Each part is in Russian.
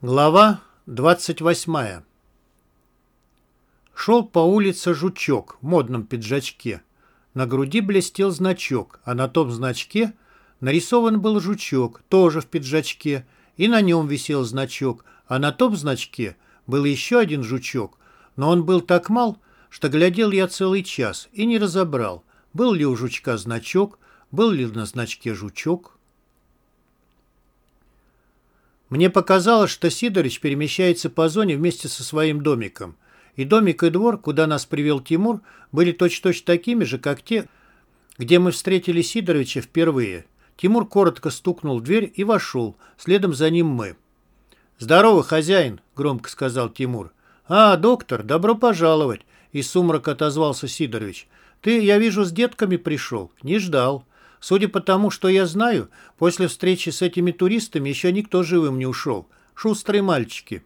Глава 28 Шел по улице жучок в модном пиджачке. На груди блестел значок, а на том значке нарисован был жучок, тоже в пиджачке, и на нем висел значок, а на том значке был еще один жучок, но он был так мал, что глядел я целый час и не разобрал, был ли у жучка значок, был ли на значке жучок. Мне показалось, что Сидорыч перемещается по зоне вместе со своим домиком. И домик, и двор, куда нас привел Тимур, были точь-точь такими же, как те, где мы встретили Сидоровича впервые. Тимур коротко стукнул в дверь и вошел, следом за ним мы. «Здорово, хозяин!» — громко сказал Тимур. «А, доктор, добро пожаловать!» — из сумрака отозвался Сидорович. «Ты, я вижу, с детками пришел. Не ждал». Судя по тому, что я знаю, после встречи с этими туристами еще никто живым не ушел. Шустрые мальчики.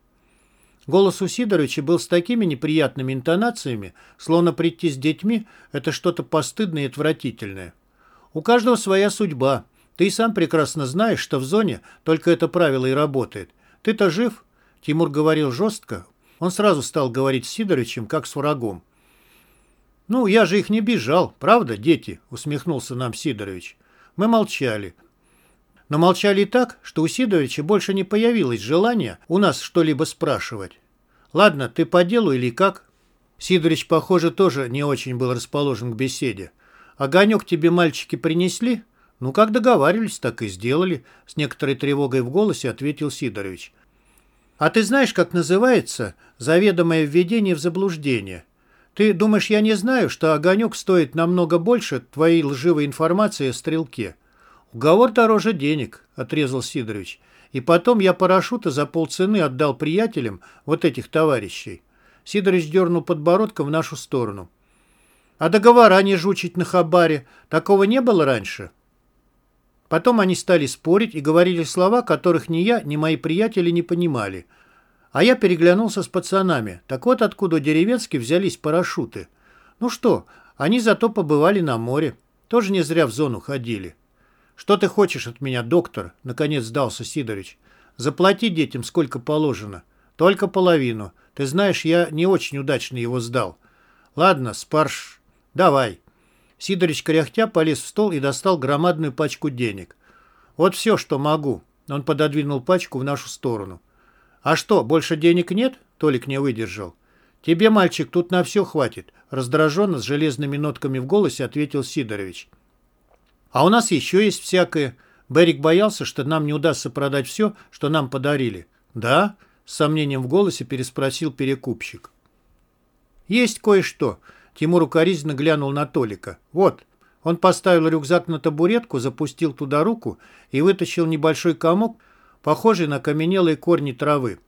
Голос у Сидоровича был с такими неприятными интонациями, словно прийти с детьми – это что-то постыдное и отвратительное. У каждого своя судьба. Ты и сам прекрасно знаешь, что в зоне только это правило и работает. Ты-то жив? Тимур говорил жестко. Он сразу стал говорить с Сидоровичем, как с врагом. «Ну, я же их не бежал, правда, дети?» — усмехнулся нам Сидорович. Мы молчали. Но молчали так, что у Сидоровича больше не появилось желания у нас что-либо спрашивать. «Ладно, ты по делу или как?» Сидорович, похоже, тоже не очень был расположен к беседе. «Огонек тебе мальчики принесли?» «Ну, как договаривались, так и сделали», — с некоторой тревогой в голосе ответил Сидорович. «А ты знаешь, как называется заведомое введение в заблуждение?» Ты думаешь, я не знаю, что огонек стоит намного больше твоей лживой информации о стрелке? Уговор дороже денег, отрезал Сидорович. И потом я парашюта за полцены отдал приятелям вот этих товарищей. Сидорович дернул подбородком в нашу сторону. А договора не жучить на хабаре. Такого не было раньше. Потом они стали спорить и говорили слова, которых ни я, ни мои приятели не понимали – а я переглянулся с пацанами. Так вот откуда у деревенских взялись парашюты. Ну что, они зато побывали на море. Тоже не зря в зону ходили. «Что ты хочешь от меня, доктор?» — наконец сдался Сидорыч. «Заплати детям сколько положено. Только половину. Ты знаешь, я не очень удачно его сдал. Ладно, спарш... Давай». Сидорыч кряхтя полез в стол и достал громадную пачку денег. «Вот все, что могу». Он пододвинул пачку в нашу сторону. «А что, больше денег нет?» Толик не выдержал. «Тебе, мальчик, тут на все хватит», раздраженно, с железными нотками в голосе ответил Сидорович. «А у нас еще есть всякое. Берик боялся, что нам не удастся продать все, что нам подарили». «Да?» — с сомнением в голосе переспросил перекупщик. «Есть кое-что». Тимур укоризненно глянул на Толика. «Вот». Он поставил рюкзак на табуретку, запустил туда руку и вытащил небольшой комок, похожий на каменелые корни травы.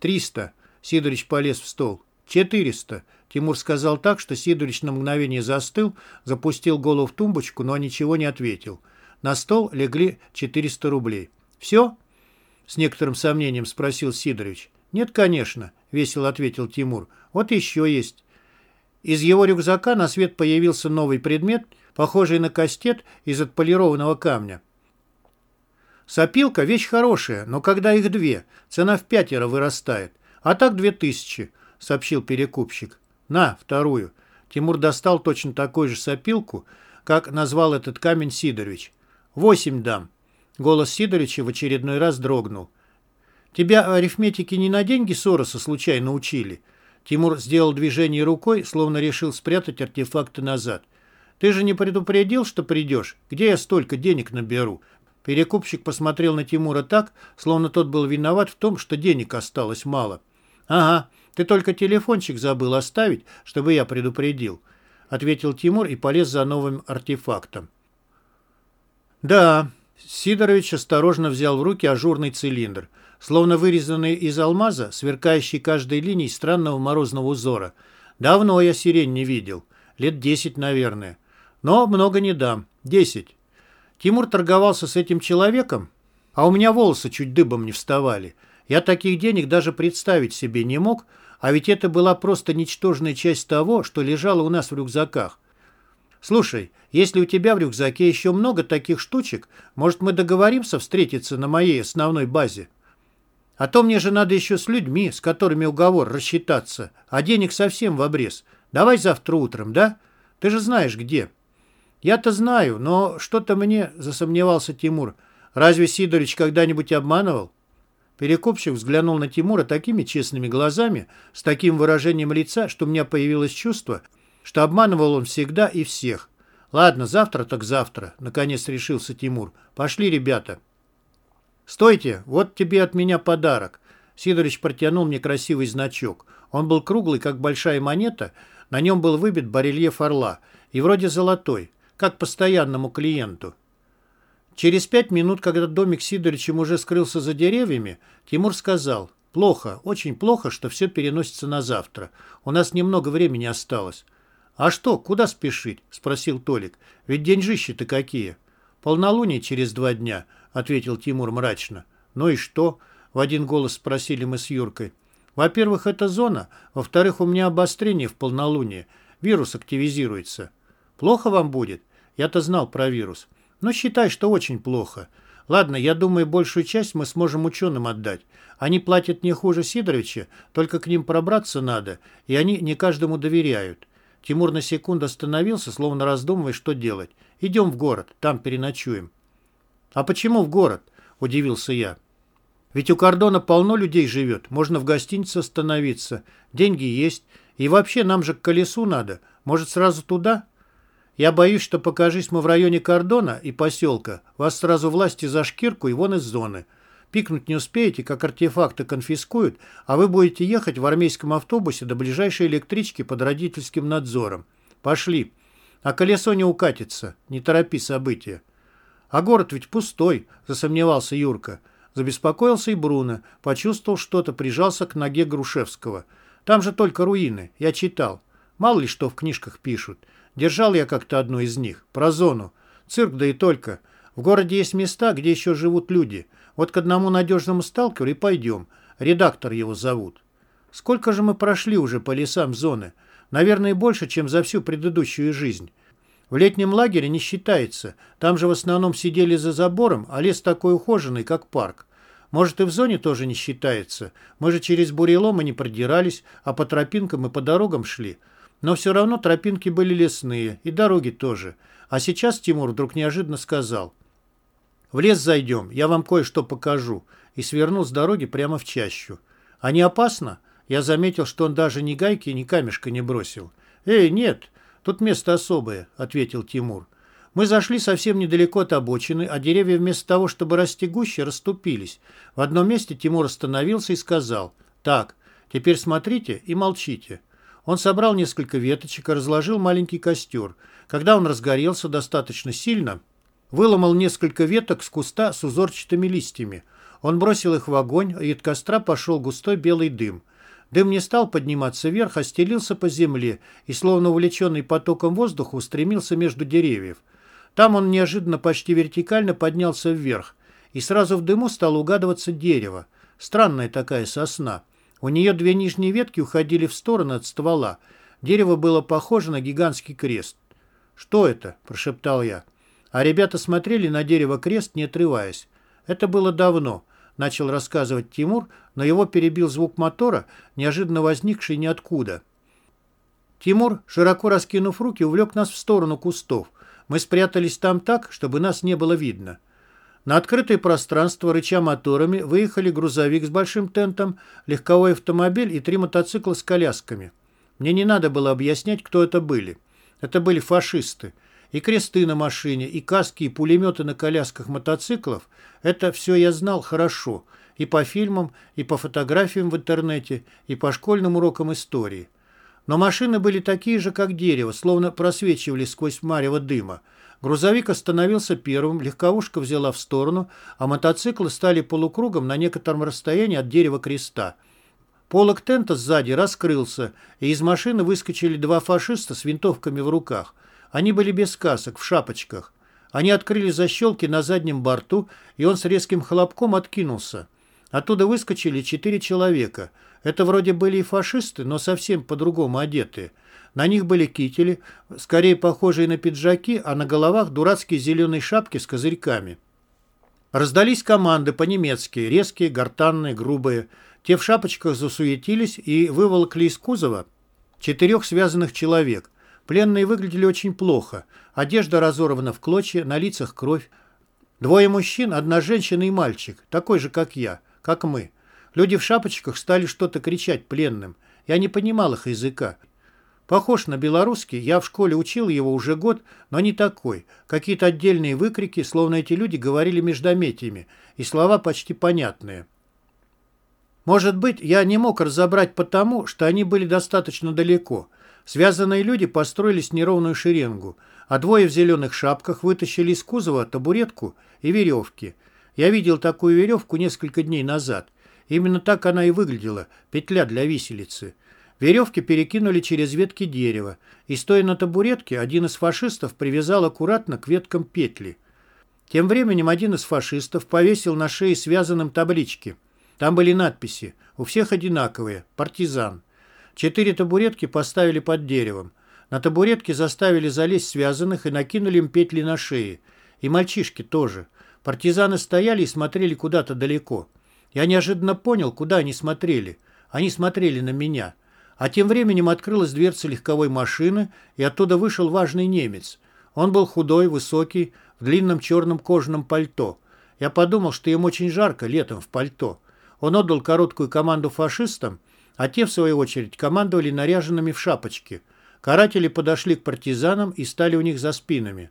«Триста!» — Сидорич полез в стол. «Четыреста!» — Тимур сказал так, что Сидорич на мгновение застыл, запустил голову в тумбочку, но ничего не ответил. На стол легли 400 рублей. «Все?» — с некоторым сомнением спросил Сидорович. «Нет, конечно», — весело ответил Тимур. «Вот еще есть». Из его рюкзака на свет появился новый предмет, похожий на кастет из отполированного камня. Сопилка – вещь хорошая, но когда их две, цена в пятеро вырастает. А так две тысячи, сообщил перекупщик. На, вторую. Тимур достал точно такую же сопилку, как назвал этот камень Сидорович. Восемь дам. Голос Сидоровича в очередной раз дрогнул. Тебя арифметики не на деньги Сороса случайно учили? Тимур сделал движение рукой, словно решил спрятать артефакты назад. Ты же не предупредил, что придешь? Где я столько денег наберу? Перекупщик посмотрел на Тимура так, словно тот был виноват в том, что денег осталось мало. «Ага, ты только телефончик забыл оставить, чтобы я предупредил», ответил Тимур и полез за новым артефактом. «Да», Сидорович осторожно взял в руки ажурный цилиндр, словно вырезанный из алмаза, сверкающий каждой линией странного морозного узора. «Давно я сирень не видел. Лет десять, наверное. Но много не дам. Десять. Тимур торговался с этим человеком, а у меня волосы чуть дыбом не вставали. Я таких денег даже представить себе не мог, а ведь это была просто ничтожная часть того, что лежало у нас в рюкзаках. Слушай, если у тебя в рюкзаке еще много таких штучек, может, мы договоримся встретиться на моей основной базе? А то мне же надо еще с людьми, с которыми уговор, рассчитаться. А денег совсем в обрез. Давай завтра утром, да? Ты же знаешь, где». «Я-то знаю, но что-то мне...» — засомневался Тимур. «Разве Сидорыч когда-нибудь обманывал?» Перекупщик взглянул на Тимура такими честными глазами, с таким выражением лица, что у меня появилось чувство, что обманывал он всегда и всех. «Ладно, завтра так завтра», — наконец решился Тимур. «Пошли, ребята». «Стойте, вот тебе от меня подарок». Сидорыч протянул мне красивый значок. Он был круглый, как большая монета, на нем был выбит барельеф орла, и вроде золотой как постоянному клиенту. Через пять минут, когда домик Сидорычем уже скрылся за деревьями, Тимур сказал, «Плохо, очень плохо, что все переносится на завтра. У нас немного времени осталось». «А что, куда спешить?» – спросил Толик. «Ведь деньжищи-то какие?» «Полнолуние через два дня», – ответил Тимур мрачно. «Ну и что?» – в один голос спросили мы с Юркой. «Во-первых, это зона. Во-вторых, у меня обострение в полнолуние. Вирус активизируется». «Плохо вам будет?» Я-то знал про вирус. Но считай, что очень плохо. Ладно, я думаю, большую часть мы сможем ученым отдать. Они платят не хуже Сидоровича, только к ним пробраться надо, и они не каждому доверяют. Тимур на секунду остановился, словно раздумывая, что делать. «Идем в город, там переночуем». «А почему в город?» – удивился я. «Ведь у кордона полно людей живет, можно в гостинице остановиться, деньги есть, и вообще нам же к колесу надо, может сразу туда?» Я боюсь, что покажись мы в районе кордона и поселка, вас сразу власти за шкирку и вон из зоны. Пикнуть не успеете, как артефакты конфискуют, а вы будете ехать в армейском автобусе до ближайшей электрички под родительским надзором. Пошли. А колесо не укатится. Не торопи события. А город ведь пустой, засомневался Юрка. Забеспокоился и Бруно. Почувствовал что-то, прижался к ноге Грушевского. Там же только руины. Я читал. Мало ли что в книжках пишут. Держал я как-то одну из них. Про зону. Цирк, да и только. В городе есть места, где еще живут люди. Вот к одному надежному сталкеру и пойдем. Редактор его зовут. Сколько же мы прошли уже по лесам зоны? Наверное, больше, чем за всю предыдущую жизнь. В летнем лагере не считается. Там же в основном сидели за забором, а лес такой ухоженный, как парк. Может, и в зоне тоже не считается. Мы же через буреломы не продирались, а по тропинкам и по дорогам шли. Но все равно тропинки были лесные, и дороги тоже. А сейчас Тимур вдруг неожиданно сказал. «В лес зайдем, я вам кое-что покажу», и свернул с дороги прямо в чащу. «А не опасно?» Я заметил, что он даже ни гайки, ни камешка не бросил. «Эй, нет, тут место особое», — ответил Тимур. Мы зашли совсем недалеко от обочины, а деревья вместо того, чтобы расти гуще, расступились. В одном месте Тимур остановился и сказал, «Так, теперь смотрите и молчите». Он собрал несколько веточек и разложил маленький костер. Когда он разгорелся достаточно сильно, выломал несколько веток с куста с узорчатыми листьями. Он бросил их в огонь, и от костра пошел густой белый дым. Дым не стал подниматься вверх, а стелился по земле и, словно увлеченный потоком воздуха, устремился между деревьев. Там он неожиданно почти вертикально поднялся вверх, и сразу в дыму стало угадываться дерево. Странная такая сосна. У нее две нижние ветки уходили в сторону от ствола. Дерево было похоже на гигантский крест. «Что это?» – прошептал я. А ребята смотрели на дерево крест, не отрываясь. Это было давно, начал рассказывать Тимур, но его перебил звук мотора, неожиданно возникший ниоткуда. Тимур, широко раскинув руки, увлек нас в сторону кустов. Мы спрятались там так, чтобы нас не было видно. На открытое пространство, рыча моторами, выехали грузовик с большим тентом, легковой автомобиль и три мотоцикла с колясками. Мне не надо было объяснять, кто это были. Это были фашисты. И кресты на машине, и каски, и пулеметы на колясках мотоциклов – это все я знал хорошо. И по фильмам, и по фотографиям в интернете, и по школьным урокам истории. Но машины были такие же, как дерево, словно просвечивали сквозь марево дыма – Грузовик остановился первым, легковушка взяла в сторону, а мотоциклы стали полукругом на некотором расстоянии от дерева креста. Полок тента сзади раскрылся, и из машины выскочили два фашиста с винтовками в руках. Они были без касок, в шапочках. Они открыли защелки на заднем борту, и он с резким хлопком откинулся. Оттуда выскочили четыре человека. Это вроде были и фашисты, но совсем по-другому одетые. На них были кители, скорее похожие на пиджаки, а на головах дурацкие зеленые шапки с козырьками. Раздались команды по-немецки, резкие, гортанные, грубые. Те в шапочках засуетились и выволокли из кузова четырех связанных человек. Пленные выглядели очень плохо. Одежда разорвана в клочья, на лицах кровь. Двое мужчин, одна женщина и мальчик, такой же, как я, как мы. Люди в шапочках стали что-то кричать пленным. Я не понимал их языка. Похож на белорусский, я в школе учил его уже год, но не такой. Какие-то отдельные выкрики, словно эти люди говорили междометиями, и слова почти понятные. Может быть, я не мог разобрать потому, что они были достаточно далеко. Связанные люди построились неровную шеренгу, а двое в зеленых шапках вытащили из кузова табуретку и веревки. Я видел такую веревку несколько дней назад. Именно так она и выглядела, петля для виселицы. Веревки перекинули через ветки дерева, и, стоя на табуретке, один из фашистов привязал аккуратно к веткам петли. Тем временем один из фашистов повесил на шее связанным таблички. Там были надписи, у всех одинаковые, «Партизан». Четыре табуретки поставили под деревом. На табуретке заставили залезть связанных и накинули им петли на шеи. И мальчишки тоже. Партизаны стояли и смотрели куда-то далеко. Я неожиданно понял, куда они смотрели. Они смотрели на меня. А тем временем открылась дверца легковой машины, и оттуда вышел важный немец. Он был худой, высокий, в длинном черном кожаном пальто. Я подумал, что им очень жарко летом в пальто. Он отдал короткую команду фашистам, а те, в свою очередь, командовали наряженными в шапочки. Каратели подошли к партизанам и стали у них за спинами.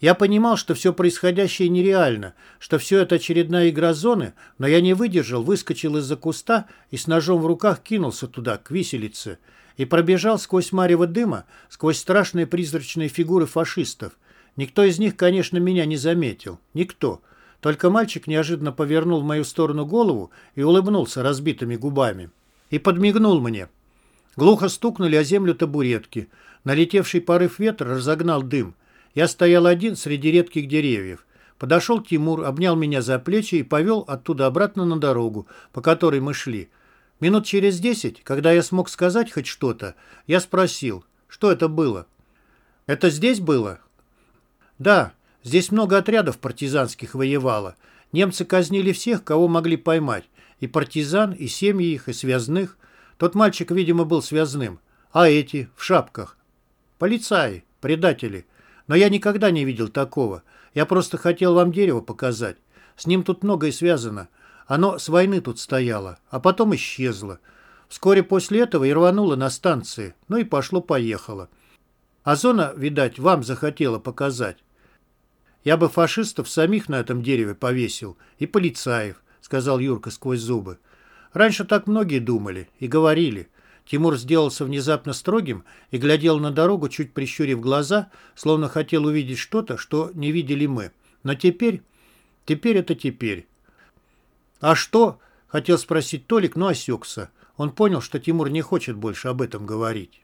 Я понимал, что все происходящее нереально, что все это очередная игра зоны, но я не выдержал, выскочил из-за куста и с ножом в руках кинулся туда, к виселице, и пробежал сквозь марево дыма, сквозь страшные призрачные фигуры фашистов. Никто из них, конечно, меня не заметил. Никто. Только мальчик неожиданно повернул в мою сторону голову и улыбнулся разбитыми губами. И подмигнул мне. Глухо стукнули о землю табуретки. Налетевший порыв ветра разогнал дым. Я стоял один среди редких деревьев. Подошел Тимур, обнял меня за плечи и повел оттуда обратно на дорогу, по которой мы шли. Минут через десять, когда я смог сказать хоть что-то, я спросил, что это было. «Это здесь было?» «Да, здесь много отрядов партизанских воевало. Немцы казнили всех, кого могли поймать. И партизан, и семьи их, и связных. Тот мальчик, видимо, был связным. А эти, в шапках? Полицаи, предатели. Но я никогда не видел такого. Я просто хотел вам дерево показать. С ним тут многое связано. Оно с войны тут стояло, а потом исчезло. Вскоре после этого и рвануло на станции, ну и пошло-поехало. А зона, видать, вам захотела показать. Я бы фашистов самих на этом дереве повесил, и полицаев, сказал Юрка сквозь зубы. Раньше так многие думали и говорили. Тимур сделался внезапно строгим и глядел на дорогу, чуть прищурив глаза, словно хотел увидеть что-то, что не видели мы. Но теперь... Теперь это теперь. «А что?» — хотел спросить Толик, но осекся. Он понял, что Тимур не хочет больше об этом говорить.